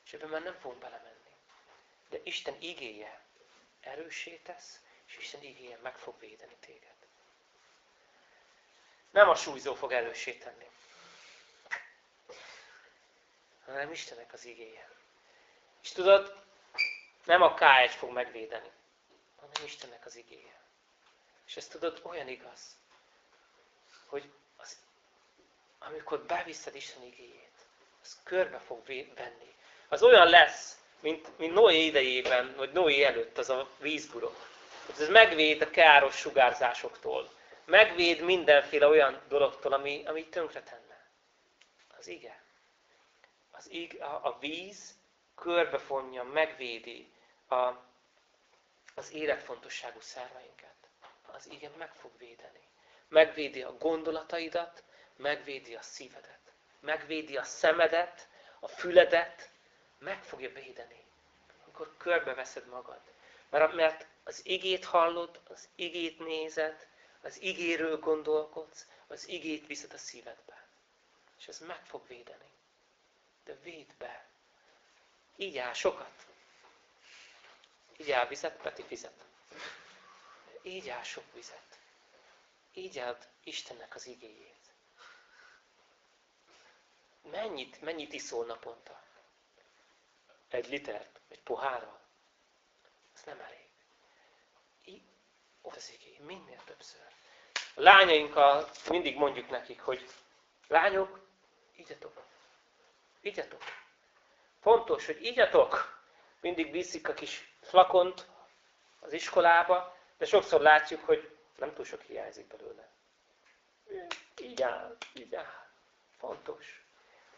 És ebben már nem fogunk belemenni. De Isten igéje erősé tesz, és Isten igéje meg fog védeni téged. Nem a súlyzó fog erősé tenni, hanem Istennek az igéje. És tudod, nem a K1 fog megvédeni, hanem Istennek az igéje. És ezt tudod, olyan igaz, hogy az, amikor beviszed Isten igéjét, az körbe fog venni. Az olyan lesz, mint, mint Noé idejében, vagy Noé előtt az a vízburok. Ez megvéd a káros sugárzásoktól. Megvéd mindenféle olyan dologtól, ami, ami tönkretenne. Az ige. Az ig, a, a víz körbefonja, megvédi a, az életfontosságú szerveinket. Az ige meg fog védeni. Megvédi a gondolataidat, megvédi a szívedet. Megvédi a szemedet, a füledet, meg fogja védeni, amikor körbeveszed magad. Mert az igét hallod, az igét nézed, az igéről gondolkodsz, az igét viszed a szívedbe. És ez meg fog védeni. De véd be. Így áll sokat. Így áll vizet, Peti fizet. Így áll sok vizet. Így áll Istennek az igéjét. Mennyit, mennyit iszol naponta? egy litert, egy pohárral, ez nem elég. ott az igény, minél többször. A lányainkkal mindig mondjuk nekik, hogy lányok, igyatok. Igyatok. Fontos, hogy igyatok. Mindig viszik a kis flakont az iskolába, de sokszor látjuk, hogy nem túl sok hiányzik belőle. Így áll, így áll. Fontos.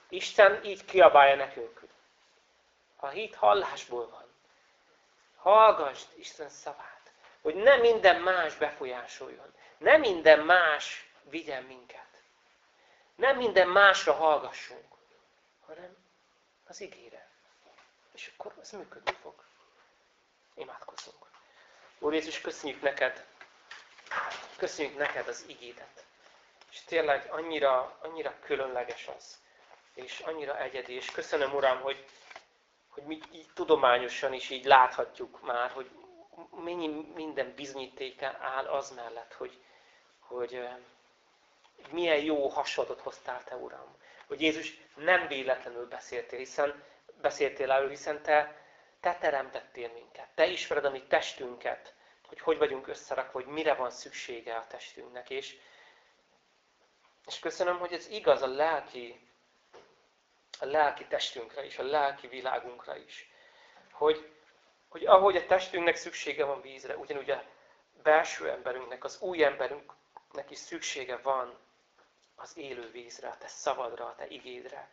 Isten így kiabálja nekünk, a hit hallásból van. Hallgassd Isten szavát, hogy ne minden más befolyásoljon. Ne minden más vigyen minket. Nem minden másra hallgassunk, hanem az igére. És akkor ez működni fog. Imádkozzunk. Úr Jézus, köszönjük neked, köszönjük neked az igédet. És tényleg annyira, annyira különleges az, és annyira egyedi. És köszönöm, Uram, hogy hogy mi így tudományosan is így láthatjuk már, hogy mennyi minden bizonyítéka áll az mellett, hogy, hogy milyen jó hasonlatot hoztál Te, Uram. Hogy Jézus nem véletlenül beszéltél, hiszen beszéltél erről, hiszen Te, te teremtettél minket. Te ismered a mi testünket, hogy hogy vagyunk összerakva, hogy mire van szüksége a testünknek. És, és köszönöm, hogy ez igaz a lelki a lelki testünkre is, a lelki világunkra is. Hogy, hogy ahogy a testünknek szüksége van vízre, ugyanúgy a belső emberünknek, az új emberünknek is szüksége van az élő vízre, a te szavadra, a te igédre.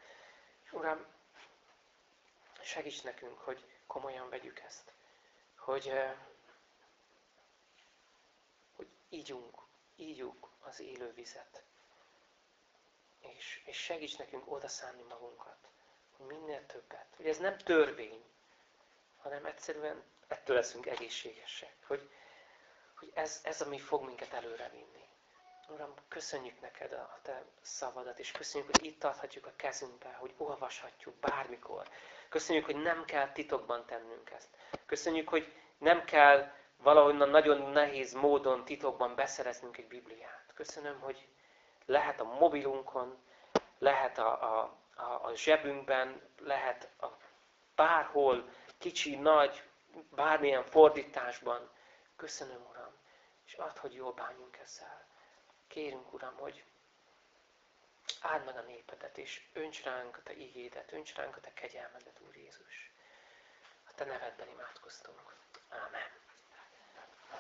Uram, segíts nekünk, hogy komolyan vegyük ezt. Hogy, eh, hogy ígyunk, ígyuk az élő vizet és, és segíts nekünk odaszánni magunkat Minél többet. Hogy ez nem törvény, hanem egyszerűen ettől leszünk egészségesek. Hogy, hogy ez, ez, ami fog minket előrevinni. Uram, köszönjük neked a te szavadat, és köszönjük, hogy itt tarthatjuk a kezünkbe, hogy olvashatjuk bármikor. Köszönjük, hogy nem kell titokban tennünk ezt. Köszönjük, hogy nem kell valahonnan nagyon nehéz módon titokban beszereznünk egy Bibliát. Köszönöm, hogy lehet a mobilunkon, lehet a, a, a, a zsebünkben, lehet a, bárhol, kicsi, nagy, bármilyen fordításban. Köszönöm, Uram, és add, hogy jól bánjunk ezzel. Kérünk, Uram, hogy áld meg a népedet, és önts ránk a Te igédet, önts ránk a Te kegyelmedet, Úr Jézus. A Te nevedben imádkoztunk. Amen.